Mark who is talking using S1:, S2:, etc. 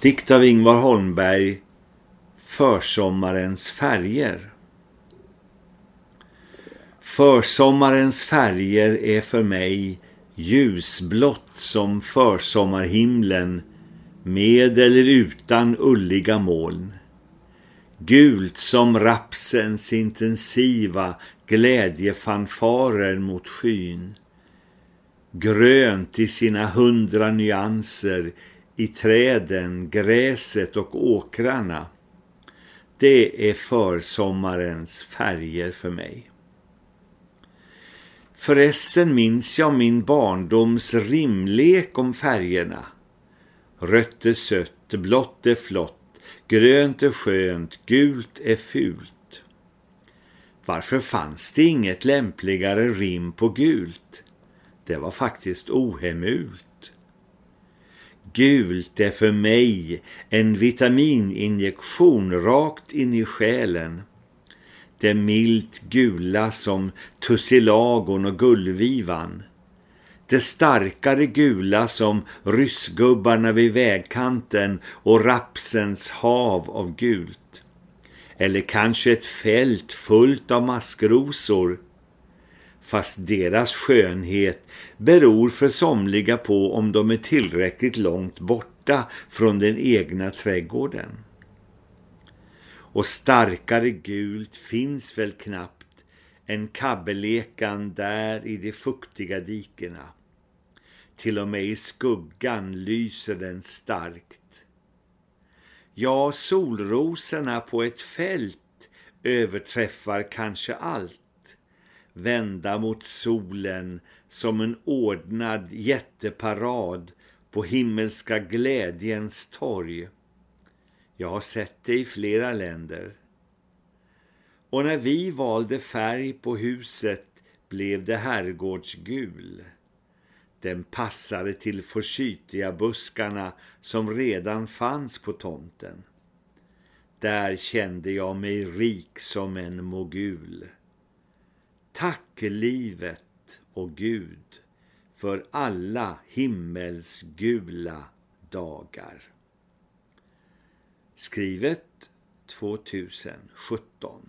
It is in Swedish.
S1: Dikt av Ingvar Holmberg Försommarens färger Försommarens färger är för mig ljusblått som försommarhimlen med eller utan ulliga moln. Gult som rapsens intensiva glädjefanfarer mot skyn. Grönt i sina hundra nyanser i träden, gräset och åkrarna. Det är försommarens färger för mig. Förresten minns jag min barndoms rimlek om färgerna. Rött är sött, blått är flott, grönt är skönt, gult är fult. Varför fanns det inget lämpligare rim på gult? Det var faktiskt ohemult. Gult är för mig en vitamininjektion rakt in i själen. Det milt gula som tussilagon och gullvivan. Det starkare gula som ryssgubbarna vid vägkanten och rapsens hav av gult. Eller kanske ett fält fullt av maskrosor fast deras skönhet beror för somliga på om de är tillräckligt långt borta från den egna trädgården. Och starkare gult finns väl knappt än kabbelekan där i de fuktiga dikena. Till och med i skuggan lyser den starkt. Ja, solrosorna på ett fält överträffar kanske allt vända mot solen som en ordnad jätteparad på himmelska glädjens torg. Jag har sett det i flera länder. Och när vi valde färg på huset blev det herrgårdsgul. Den passade till försytiga buskarna som redan fanns på tomten. Där kände jag mig rik som en mogul. Tack livet och Gud för alla himmelsgula dagar. Skrivet 2017